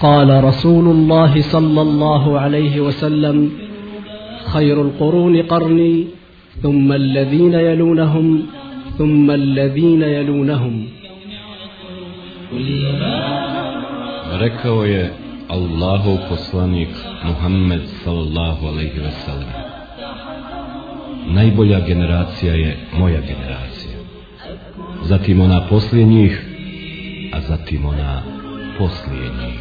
قال رسول الله صلى الله عليه وسلم خير القرون قرني ثم الذين يلونهم ثم الذين يلونهم Rekao je Allahov poslanik Muhammed sallallahu alaihi ve sellem. Najbolja generacija je moja generacija. Zatim ona poslije njih, a zatim ona poslije njih.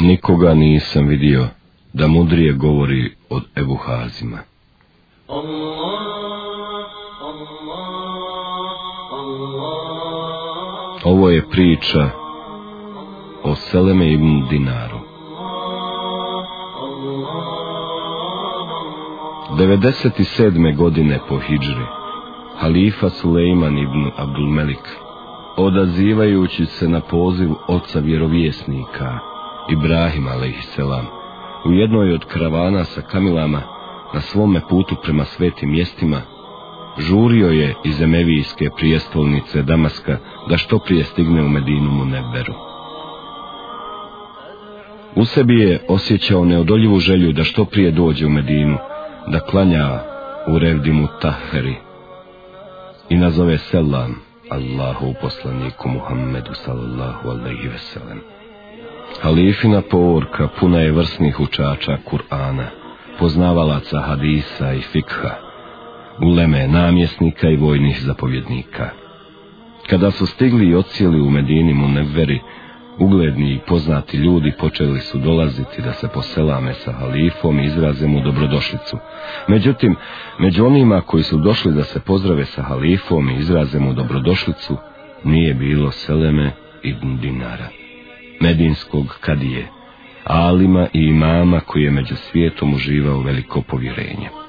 Nikoga nisam vidio da mudrije govori od Ebu Hazima. Allah Ovo je priča o Seleme ibn Dinaru. 97. godine po Hidžri, halifa Sulejman ibn Abdulmelik, odazivajući se na poziv oca vjerovjesnika, Ibrahim a.s. u jednoj od karavana sa kamilama na svome putu prema svetim mjestima, žurio je iz Emevijske prijestolnice Damaska da što prije stigne u Medinu Muneberu. U sebi je osjećao neodoljivu želju da što prije dođe u Medinu, da klanja u Revdimu Taheri i nazove selam Allahu poslaniku Muhammedu sallallahu alaihi veselem. Halifina povorka puna je vrsnih učača Kur'ana, poznavalaca hadisa i fikha, uleme namjesnika i vojnih zapovjednika. Kada su stigli i ocijeli u Medini Munevveri, ugledni i poznati ljudi počeli su dolaziti da se poselame sa halifom i izraze mu dobrodošlicu. Međutim, među onima koji su došli da se pozdrave sa halifom i izraze mu dobrodošlicu, nije bilo Seleme ibn Dinara, medinskog kadije, alima i imama koji je među svijetom uživao veliko povjerenje.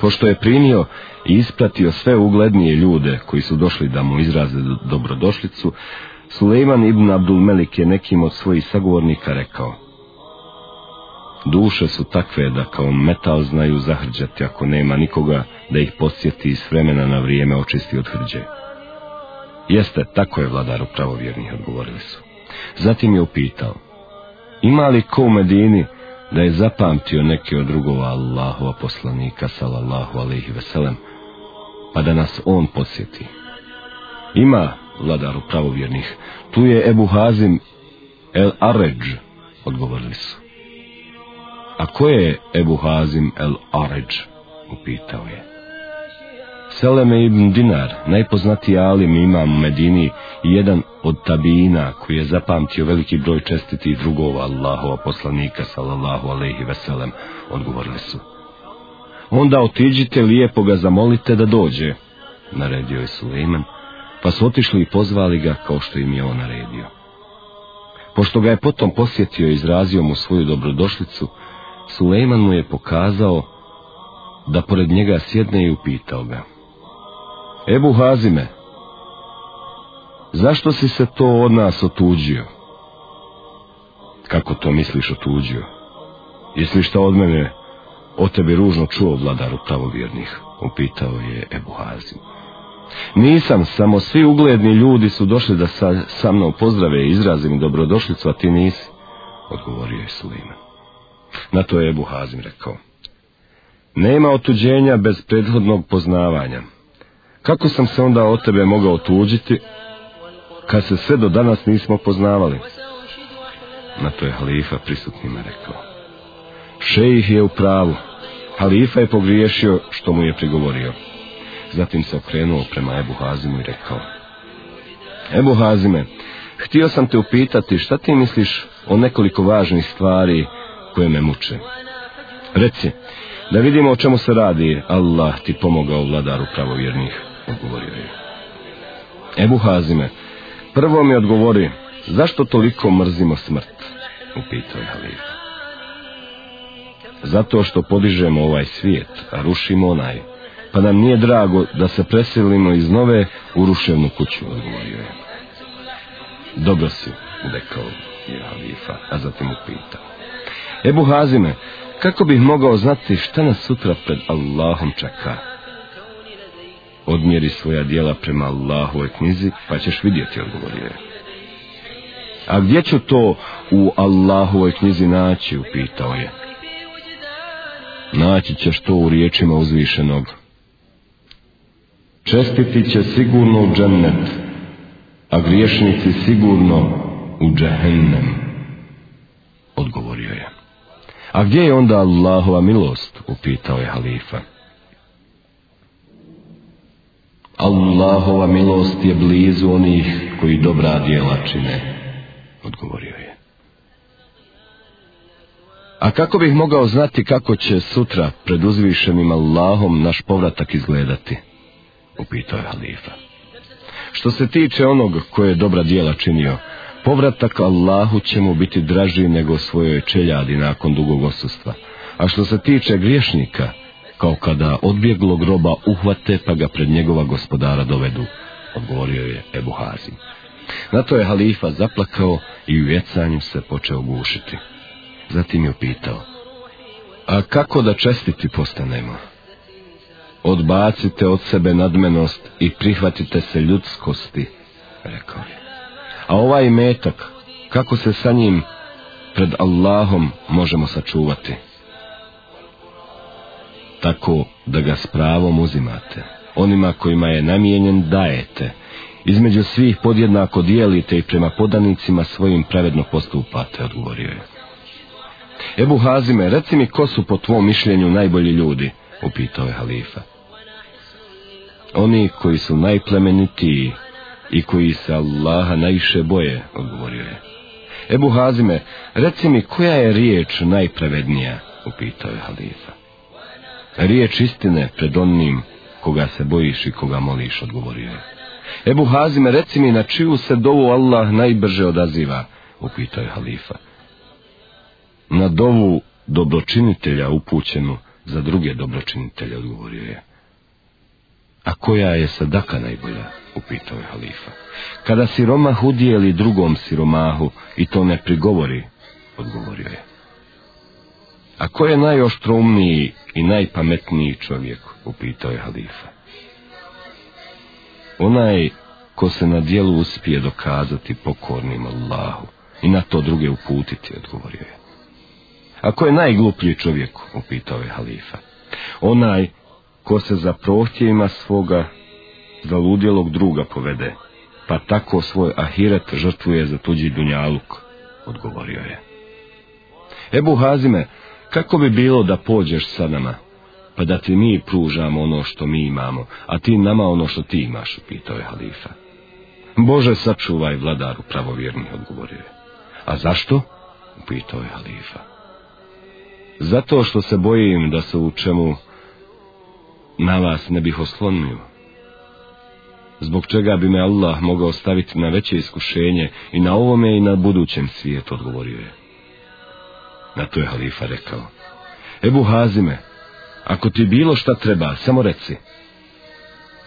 Pošto je primio i ispratio sve uglednije ljude koji su došli da mu izraze dobrodošlicu, Sulejman ibn Abdul Melik je nekim od svojih sagovornika rekao Duše su takve da kao metal znaju zahrđati ako nema nikoga da ih posjeti s vremena na vrijeme očisti od hrđe. Jeste, tako je vladaru pravovjernih, odgovorili su. Zatim je upitao, ima li ko u Medini da je zapamtio neke od drugova Allahova poslanika sallallahu alaihi veselem, pa da nas on posjeti. Ima, vladaru pravovjernih, tu je Ebu Hazim el Aređ, odgovorili su. A ko je Ebu Hazim el Aređ, upitao je. Seleme ibn Dinar, najpoznatiji alim imam u Medini i jedan od tabina koji je zapamtio veliki broj čestitih drugova Allahova poslanika sallallahu alaihi veselem, odgovorili su. Onda otiđite lijepo ga zamolite da dođe, naredio je Suleiman, pa su otišli i pozvali ga kao što im je on naredio. Pošto ga je potom posjetio i izrazio mu svoju dobrodošlicu, Suleiman mu je pokazao da pored njega sjedne i upitao ga. Ebu Hazime, zašto si se to od nas otuđio? Kako to misliš otuđio? Jesi šta od mene o tebi ružno čuo vladaru pravovjernih? Upitao je Ebu Hazim. Nisam, samo svi ugledni ljudi su došli da sa, sa mnom pozdrave i izraze mi dobrodošlicu, a ti nisi, odgovorio je Suleiman. Na to je Ebu Hazim rekao. Nema otuđenja bez prethodnog poznavanja. Kako sam se onda od tebe mogao otuđiti, kad se sve do danas nismo poznavali? Na to je halifa prisutnima rekao. Šejih je u pravu. Halifa je pogriješio što mu je prigovorio. Zatim se okrenuo prema Ebu Hazimu i rekao. Ebu Hazime, htio sam te upitati šta ti misliš o nekoliko važnih stvari koje me muče. Reci, da vidimo o čemu se radi, Allah ti pomogao vladaru pravovjernih, odgovorio je. Ebu Hazime, prvo mi odgovori, zašto toliko mrzimo smrt? Upitao je halifa. Zato što podižemo ovaj svijet, a rušimo onaj, pa nam nije drago da se preselimo iz nove u ruševnu kuću, odgovorio je. Dobro si, rekao je halifa, a zatim upitao. Ebu Hazime, kako bih mogao znati šta nas sutra pred Allahom čeka? Odmjeri svoja dijela prema Allahovoj knjizi, pa ćeš vidjeti, odgovorio je. A gdje ću to u Allahovoj knjizi naći, upitao je. Naći ćeš to u riječima uzvišenog. Čestiti će sigurno u džennet, a griješnici sigurno u džehennem. Odgovorio je. A gdje je onda Allahova milost? Upitao je halifa. Allahova milost je blizu onih koji dobra djela čine, odgovorio je. A kako bih mogao znati kako će sutra pred uzvišenim Allahom naš povratak izgledati? Upitao je halifa. Što se tiče onog koje je dobra djela činio, povratak Allahu će mu biti draži nego svojoj čeljadi nakon dugog osustva. A što se tiče griješnika, kao kada odbjeglog groba uhvate pa ga pred njegova gospodara dovedu, odgovorio je Ebu Hazim. Na to je halifa zaplakao i u vjecanju se počeo gušiti. Zatim je upitao, a kako da čestiti postanemo? Odbacite od sebe nadmenost i prihvatite se ljudskosti, rekao je. A ovaj metak, kako se sa njim pred Allahom možemo sačuvati? Tako da ga s pravom uzimate. Onima kojima je namijenjen dajete. Između svih podjednako dijelite i prema podanicima svojim pravedno postupate, odgovorio je. Ebu Hazime, reci mi ko su po tvom mišljenju najbolji ljudi, upitao je halifa. Oni koji su najplemenitiji i koji se Allaha najviše boje, odgovorio je. Ebu Hazime, reci mi koja je riječ najpravednija, upitao je halifa. Riječ istine pred onim koga se bojiš i koga moliš, odgovorio je. Ebu Hazime, reci mi na čiju se dovu Allah najbrže odaziva, upitao je halifa. Na dovu dobročinitelja upućenu za druge dobročinitelje, odgovorio je. A koja je sadaka najbolja? upitao je halifa. Kada siromah udijeli drugom siromahu i to ne prigovori, ko je najoštrumniji i najpametniji čovjek, upitao je halifa. Onaj ko se na dijelu uspije dokazati pokornim Allahu i na to druge uputiti, odgovorio je. A ko je najgluplji čovjek, upitao je halifa. Onaj ko se za prohtjevima svoga za ludjelog druga povede, pa tako svoj ahiret žrtvuje za tuđi dunjaluk, odgovorio je. Ebu Hazime, kako bi bilo da pođeš sa nama, pa da ti mi pružamo ono što mi imamo, a ti nama ono što ti imaš, pitao je halifa. Bože, sačuvaj vladaru pravovjerni, odgovorio je. A zašto? upitao je halifa. Zato što se bojim da se u čemu na vas ne bih oslonio. Zbog čega bi me Allah mogao staviti na veće iskušenje i na ovome i na budućem svijetu, odgovorio je. Na to je halifa rekao. Ebu Hazime, ako ti bilo šta treba, samo reci.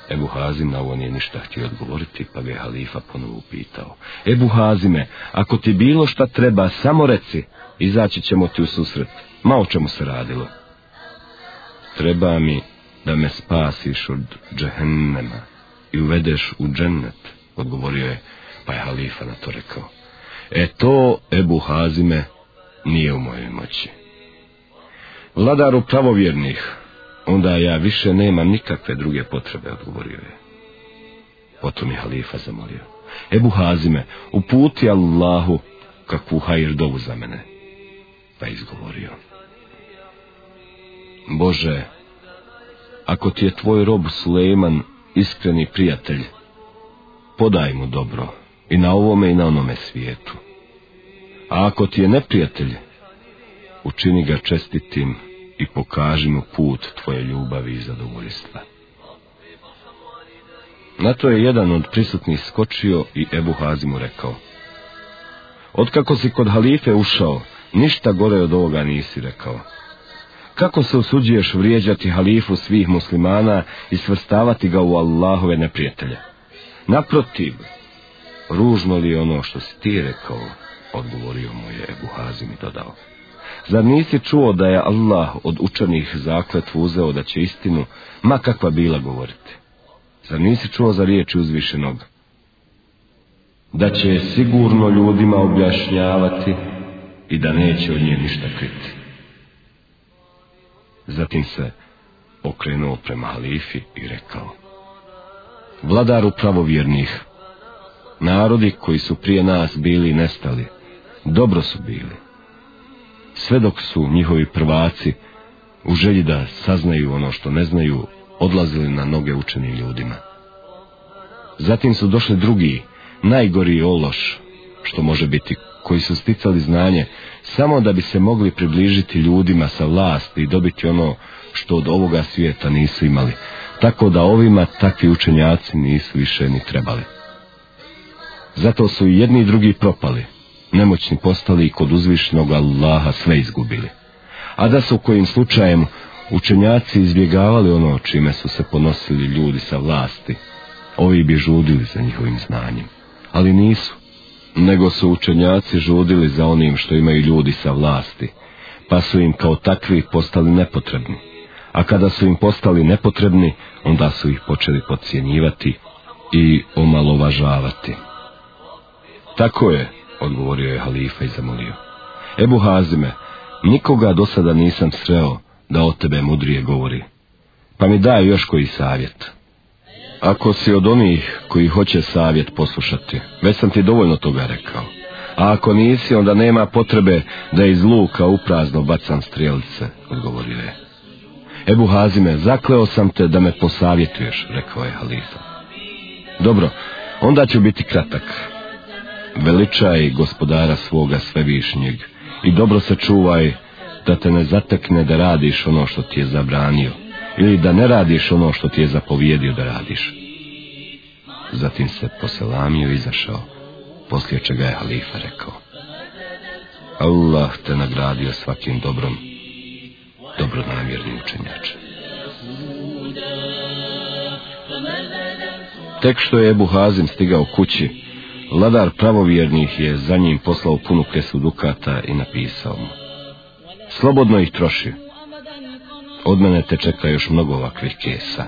Ebu Hazim na ovo nije ništa htio odgovoriti, pa ga je halifa ponovo upitao. Ebu Hazime, ako ti bilo šta treba, samo reci, izaći ćemo ti u susret. Ma o čemu se radilo? Treba mi da me spasiš od džehennema i uvedeš u džennet, odgovorio je, pa je halifa na to rekao. E to, Ebu Hazime, nije u mojoj moći. Vladaru pravovjernih, onda ja više nemam nikakve druge potrebe, odgovorio je. Potom je halifa zamolio. Ebu Hazime, uputi Allahu kakvu hajir dovu za mene. Pa izgovorio. Bože, ako ti je tvoj rob Sulejman iskreni prijatelj, podaj mu dobro i na ovome i na onome svijetu. A ako ti je neprijatelj, učini ga čestitim i pokaži mu put tvoje ljubavi i zadovoljstva. Na to je jedan od prisutnih skočio i Ebu Hazimu rekao. Otkako si kod halife ušao, ništa gore od ovoga nisi rekao. Kako se usuđuješ vrijeđati halifu svih muslimana i svrstavati ga u Allahove neprijatelje? Naprotiv, ružno li je ono što si ti rekao, odgovorio mu je Ebu Hazim i dodao. Zar nisi čuo da je Allah od učenih zakletvu uzeo da će istinu, ma kakva bila govoriti? Zar nisi čuo za riječi uzvišenog? Da će sigurno ljudima objašnjavati i da neće od nje ništa kriti. Zatim se okrenuo prema halifi i rekao. Vladaru pravovjernih, narodi koji su prije nas bili nestali, dobro su bili. Sve dok su njihovi prvaci, u želji da saznaju ono što ne znaju, odlazili na noge učenim ljudima. Zatim su došli drugi, najgori ološ, što može biti, koji su sticali znanje, samo da bi se mogli približiti ljudima sa vlasti i dobiti ono što od ovoga svijeta nisu imali, tako da ovima takvi učenjaci nisu više ni trebali. Zato su i jedni i drugi propali, nemoćni postali i kod uzvišnog Allaha sve izgubili. A da su kojim slučajem učenjaci izbjegavali ono čime su se ponosili ljudi sa vlasti, ovi bi žudili za njihovim znanjem, ali nisu, nego su učenjaci žudili za onim što imaju ljudi sa vlasti, pa su im kao takvi postali nepotrebni. A kada su im postali nepotrebni, onda su ih počeli podcjenjivati i omalovažavati. Tako je, odgovorio je halifa i zamolio. Ebu Hazime, nikoga do sada nisam sreo da o tebe mudrije govori. Pa mi daj još koji savjet. Ako si od onih koji hoće savjet poslušati, već sam ti dovoljno toga rekao. A ako nisi, onda nema potrebe da iz luka uprazno bacam strelice, odgovorio je. Ebu Hazime, zakleo sam te da me posavjetuješ, rekao je halifa. Dobro, onda ću biti kratak. Veličaj gospodara svoga svevišnjeg i dobro se čuvaj da te ne zatekne da radiš ono što ti je zabranio ili da ne radiš ono što ti je zapovjedio da radiš. Zatim se poselamio i izašao, poslije čega je halifa rekao. Allah te nagradio svakim dobrom, dobronamjerni učenjače. Tek što je Ebu Hazim stigao kući, vladar pravovjernih je za njim poslao punu kesu dukata i napisao mu. Slobodno ih troši. Od mene te čeka još mnogo ovakvih kesa.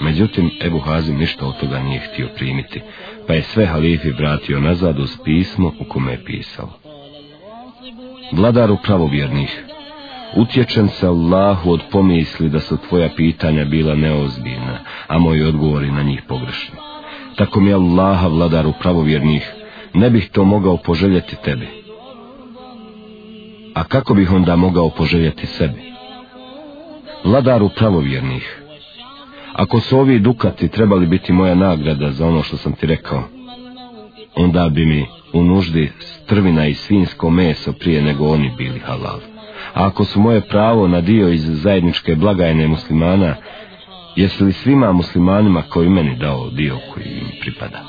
Međutim, Ebu Hazim ništa od toga nije htio primiti, pa je sve halifi vratio nazad uz pismo u kome je pisao. Vladaru pravovjernih, utječem se Allahu od pomisli da su tvoja pitanja bila neozbiljna, a moji odgovori na njih pogrešni. Tako mi Allaha, vladaru pravovjernih, ne bih to mogao poželjeti tebi. A kako bih onda mogao poželjeti sebi? Vladaru pravovjernih, ako su ovi dukati trebali biti moja nagrada za ono što sam ti rekao, onda bi mi u nuždi strvina i svinsko meso prije nego oni bili halal. A ako su moje pravo na dio iz zajedničke blagajne muslimana, jesi li svima muslimanima koji meni dao dio koji im pripada?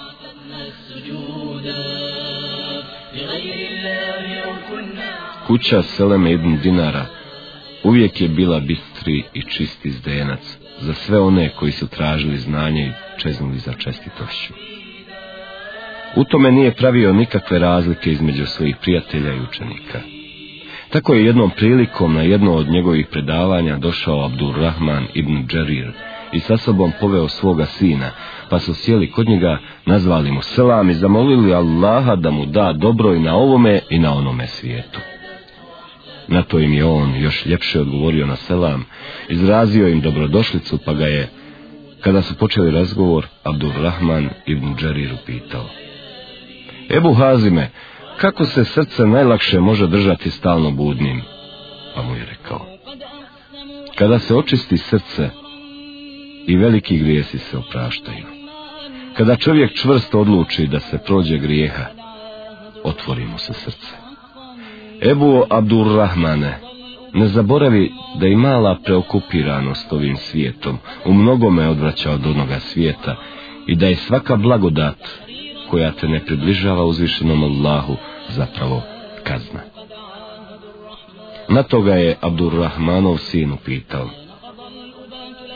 Kuća Seleme ibn Dinara uvijek je bila bistri i čisti zdenac za sve one koji su tražili znanje i čeznuli za čestitošću. U tome nije pravio nikakve razlike između svojih prijatelja i učenika. Tako je jednom prilikom na jedno od njegovih predavanja došao Abdurrahman ibn Džerir i sa sobom poveo svoga sina, pa su sjeli kod njega, nazvali mu selam i zamolili Allaha da mu da dobro i na ovome i na onome svijetu. Na to im je on još ljepše odgovorio na selam, izrazio im dobrodošlicu, pa ga je, kada su počeli razgovor, Abdurrahman ibn Džerir upitao. Ebu Hazime, kako se srce najlakše može držati stalno budnim? Pa mu je rekao. Kada se očisti srce i veliki grijesi se opraštaju. Kada čovjek čvrsto odluči da se prođe grijeha, otvori mu se srce. Ebu Abdurrahmane, ne zaboravi da i mala preokupiranost ovim svijetom u mnogome odvraća od onoga svijeta i da je svaka blagodat koja te ne približava uzvišenom Allahu zapravo kazna. Na toga je Abdurrahmanov sin upitao.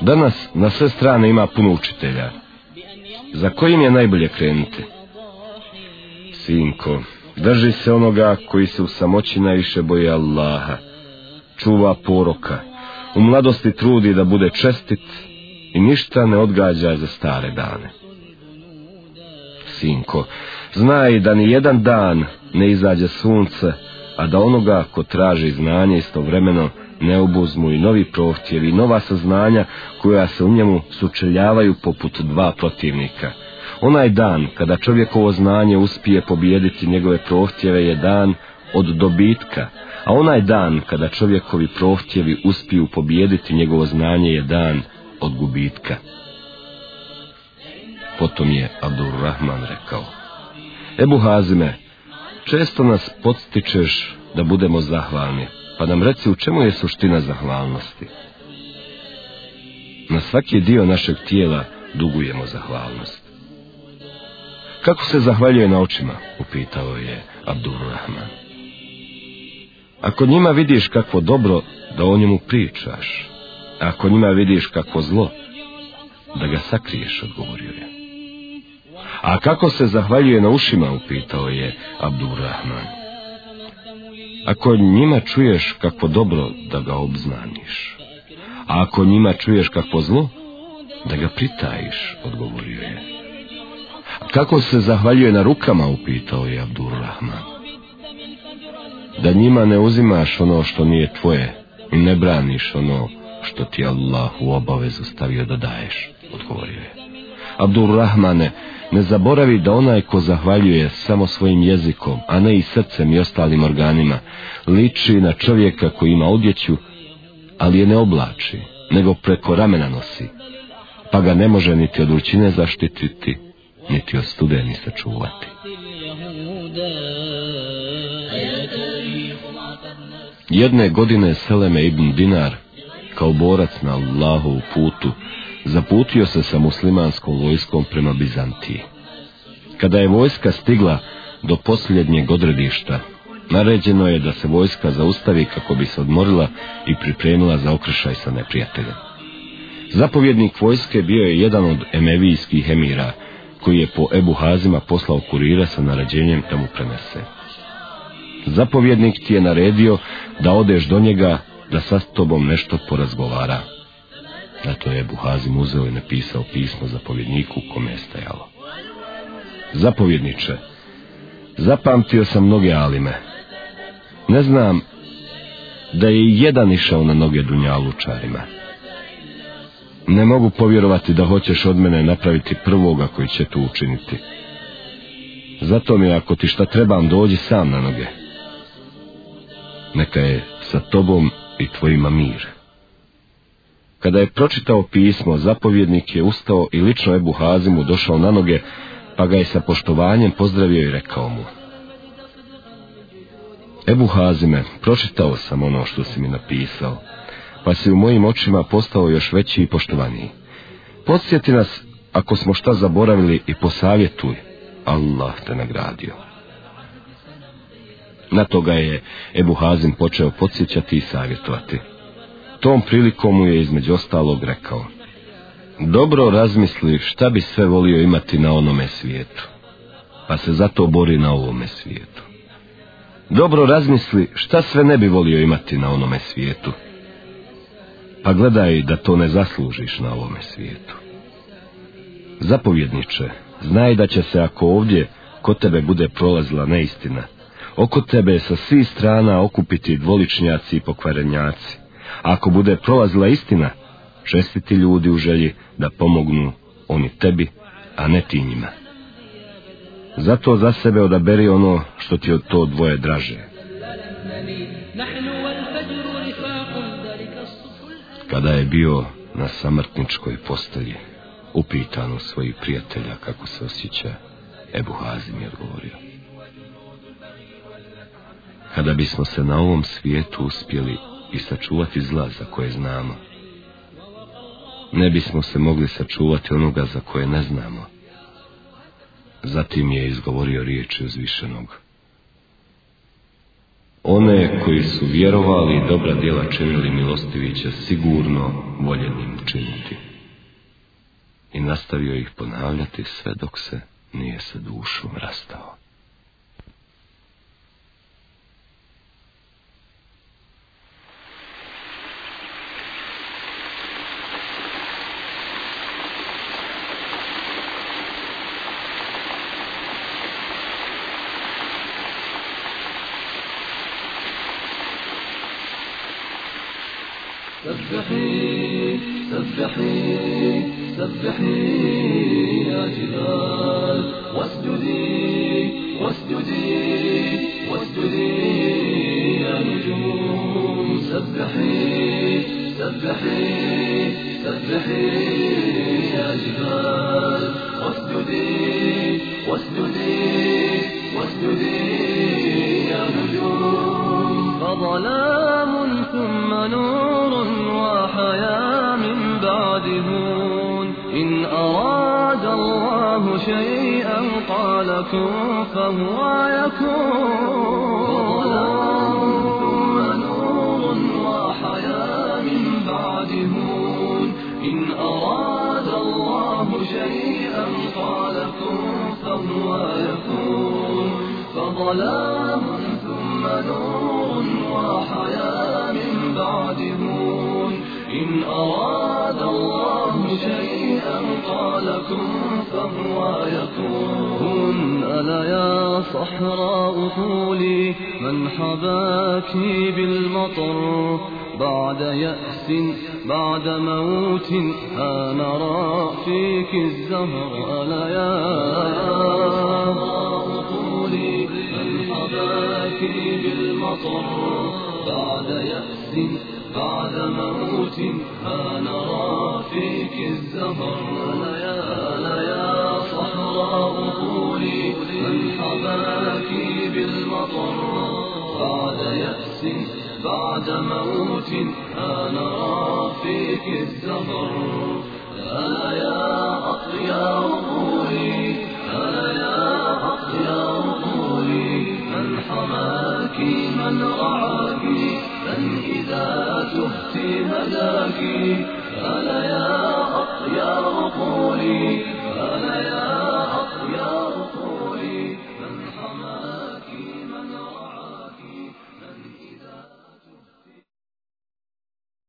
Danas na sve strane ima puno učitelja. Za kojim je najbolje krenuti? Sinko, drži se onoga koji se u samoći najviše boji Allaha, čuva poroka, u mladosti trudi da bude čestit i ništa ne odgađa za stare dane. Sinko, znaj da ni jedan dan ne izađe sunce, a da onoga ko traži znanje istovremeno ne obuzmu i novi prohtjevi nova saznanja koja se u njemu sučeljavaju poput dva protivnika. Onaj dan kada čovjekovo znanje uspije pobijediti njegove prohtjeve je dan od dobitka, a onaj dan kada čovjekovi prohtjevi uspiju pobijediti njegovo znanje je dan od gubitka. Potom je Abdurrahman rekao, Ebu Hazime, često nas podstičeš da budemo zahvalni, pa nam reci u čemu je suština zahvalnosti. Na svaki dio našeg tijela dugujemo zahvalnost. Kako se zahvaljuje na očima? upitao je Abdurrahman. Ako njima vidiš kakvo dobro, da o njemu pričaš. Ako njima vidiš kakvo zlo, da ga sakriješ, odgovorio je. A kako se zahvaljuje na ušima, upitao je Abdurrahman. Ako njima čuješ kakvo dobro, da ga obznaniš. A ako njima čuješ kakvo zlo, da ga pritajiš, odgovorio je. Kako se zahvaljuje na rukama, upitao je Abdurrahman. Da njima ne uzimaš ono što nije tvoje i ne braniš ono što ti Allah u obavezu stavio da daješ, odgovorio je. Abdurrahmane, ne zaboravi da onaj ko zahvaljuje samo svojim jezikom, a ne i srcem i ostalim organima, liči na čovjeka koji ima odjeću, ali je ne oblači, nego preko ramena nosi, pa ga ne može niti od vrućine zaštititi, niti od studeni sačuvati. Jedne godine Seleme ibn Dinar, kao borac na Allahovu putu, zaputio se sa muslimanskom vojskom prema Bizantiji. Kada je vojska stigla do posljednjeg odredišta, naređeno je da se vojska zaustavi kako bi se odmorila i pripremila za okršaj sa neprijateljem. Zapovjednik vojske bio je jedan od emevijskih emira, koji je po Ebu Hazima poslao kurira sa naređenjem da mu prenese. Zapovjednik ti je naredio da odeš do njega da sa tobom nešto porazgovara. Zato je Buhazim uzeo i napisao pismo zapovjedniku kome je stajalo. Zapovjedniče, zapamtio sam mnoge alime. Ne znam da je jedan išao na noge dunjalučarima. Ne mogu povjerovati da hoćeš od mene napraviti prvoga koji će to učiniti. Zato mi ako ti šta trebam dođi sam na noge. Neka je sa tobom i tvojima mir. Kada je pročitao pismo, zapovjednik je ustao i lično Ebu Hazimu došao na noge, pa ga je sa poštovanjem pozdravio i rekao mu. Ebu Hazime, pročitao sam ono što si mi napisao, pa si u mojim očima postao još veći i poštovaniji. Podsjeti nas, ako smo šta zaboravili i posavjetuj, Allah te nagradio. Na toga je Ebu Hazim počeo podsjećati i savjetovati. Tom prilikom mu je između ostalog rekao. Dobro razmisli šta bi sve volio imati na onome svijetu, pa se zato bori na ovome svijetu. Dobro razmisli šta sve ne bi volio imati na onome svijetu, pa gledaj da to ne zaslužiš na ovome svijetu. Zapovjedniče, znaj da će se ako ovdje kod tebe bude prolazila neistina, oko tebe sa svih strana okupiti dvoličnjaci i pokvarenjaci. Ako bude prolazila istina, čestiti ljudi u želji da pomognu oni tebi, a ne ti njima. Zato za sebe odaberi ono što ti od to dvoje draže. Kada je bio na samrtničkoj postelji, upitan svojih prijatelja kako se osjeća, Ebu Hazim je odgovorio. Kada bismo se na ovom svijetu uspjeli i sačuvati zla za koje znamo, ne bismo se mogli sačuvati onoga za koje ne znamo. Zatim je izgovorio riječi uzvišenog. One koji su vjerovali i dobra djela činili milostivi će sigurno voljenim činiti. I nastavio ih ponavljati sve dok se nije sa dušom rastao. سبحي سبحي سبحي يا جبال. واسجدي واسجدي واسجدي يا نجوم. سبحي سبحي سبحي شيئا قال كن فهو يكون. فظلام ثم نور وحياة من بعد هون إن أراد الله شيئا قال كن فهو يكون. فظلام ثم نور وحياة من بعد هون إن أراد الله شيئا قال كن فهو ألا يا صحراء طولي من حباك بالمطر؟ بعد يأس بعد موت ها نرى فيك الزهر ألا يا صحراء طولي من حباك بالمطر؟ بعد يأس بعد موت ها نرى فيك الزهر بعد موت أنا فيك الزهر ألا يا أطيار